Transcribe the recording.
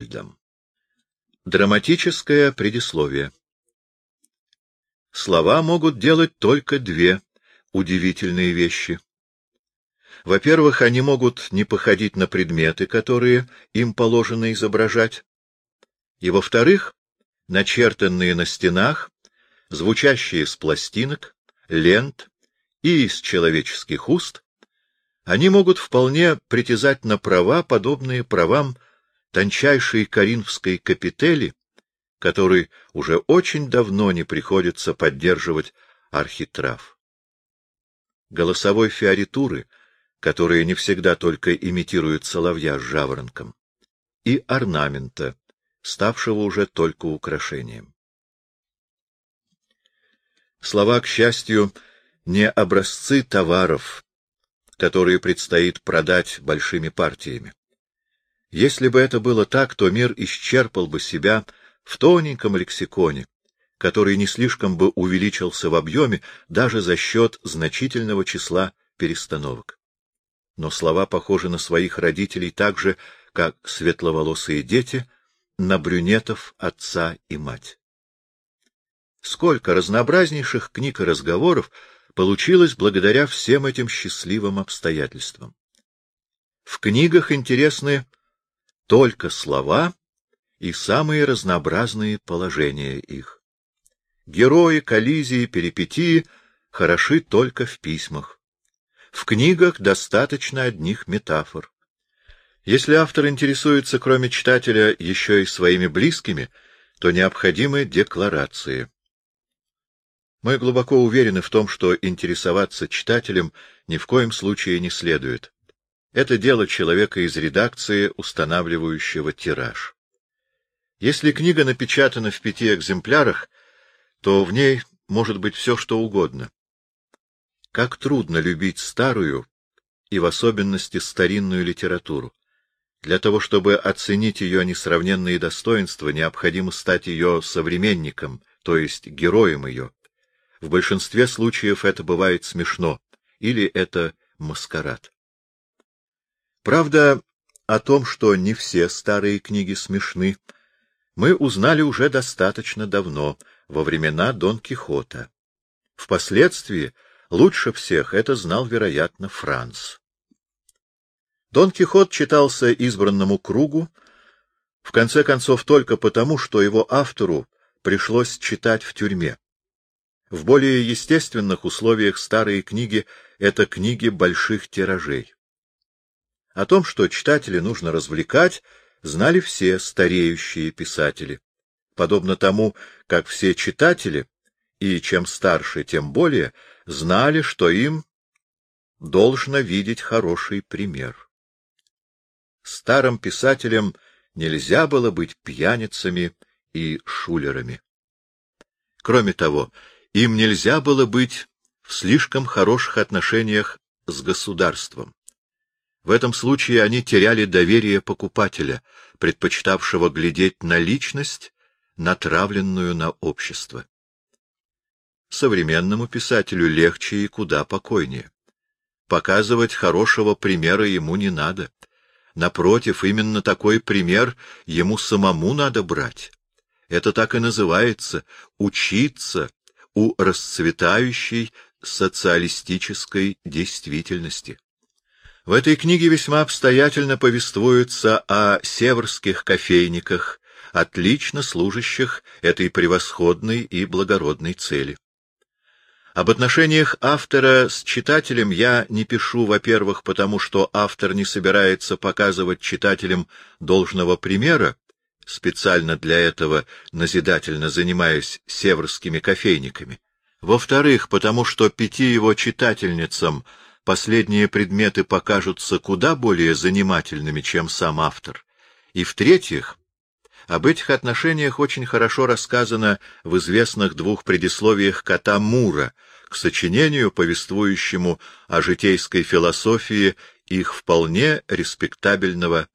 Герольдом. Драматическое предисловие Слова могут делать только две удивительные вещи. Во-первых, они могут не походить на предметы, которые им положено изображать. И во-вторых, начертанные на стенах, звучащие с пластинок, лент и из человеческих уст, они могут вполне притязать на права, подобные правам тончайшей коринфской капители, который уже очень давно не приходится поддерживать архитрав. Голосовой фиоритуры, которые не всегда только имитируют соловья с жаворонком, и орнамента, ставшего уже только украшением. Слова, к счастью, не образцы товаров, которые предстоит продать большими партиями. Если бы это было так, то мир исчерпал бы себя в тоненьком лексиконе, который не слишком бы увеличился в объеме даже за счет значительного числа перестановок. Но слова похожи на своих родителей так же, как светловолосые дети на брюнетов отца и мать. Сколько разнообразнейших книг и разговоров получилось благодаря всем этим счастливым обстоятельствам. В книгах интересны только слова и самые разнообразные положения их. Герои, коллизии, перипетии хороши только в письмах. В книгах достаточно одних метафор. Если автор интересуется, кроме читателя, еще и своими близкими, то необходимы декларации. Мы глубоко уверены в том, что интересоваться читателем ни в коем случае не следует. Это дело человека из редакции, устанавливающего тираж. Если книга напечатана в пяти экземплярах, то в ней может быть все, что угодно. Как трудно любить старую и в особенности старинную литературу. Для того, чтобы оценить ее несравненные достоинства, необходимо стать ее современником, то есть героем ее. В большинстве случаев это бывает смешно, или это маскарад. Правда, о том, что не все старые книги смешны, мы узнали уже достаточно давно, во времена Дон Кихота. Впоследствии лучше всех это знал, вероятно, Франц. Дон Кихот читался избранному кругу, в конце концов только потому, что его автору пришлось читать в тюрьме. В более естественных условиях старые книги — это книги больших тиражей. О том, что читателя нужно развлекать, знали все стареющие писатели. Подобно тому, как все читатели, и чем старше, тем более, знали, что им должно видеть хороший пример. Старым писателям нельзя было быть пьяницами и шулерами. Кроме того, им нельзя было быть в слишком хороших отношениях с государством. В этом случае они теряли доверие покупателя, предпочитавшего глядеть на личность, натравленную на общество. Современному писателю легче и куда покойнее. Показывать хорошего примера ему не надо. Напротив, именно такой пример ему самому надо брать. Это так и называется — учиться у расцветающей социалистической действительности. В этой книге весьма обстоятельно повествуется о северских кофейниках, отлично служащих этой превосходной и благородной цели. Об отношениях автора с читателем я не пишу, во-первых, потому что автор не собирается показывать читателям должного примера, специально для этого назидательно занимаясь северскими кофейниками. Во-вторых, потому что пяти его читательницам — последние предметы покажутся куда более занимательными, чем сам автор. И в-третьих, об этих отношениях очень хорошо рассказано в известных двух предисловиях кота Мура к сочинению, повествующему о житейской философии их вполне респектабельного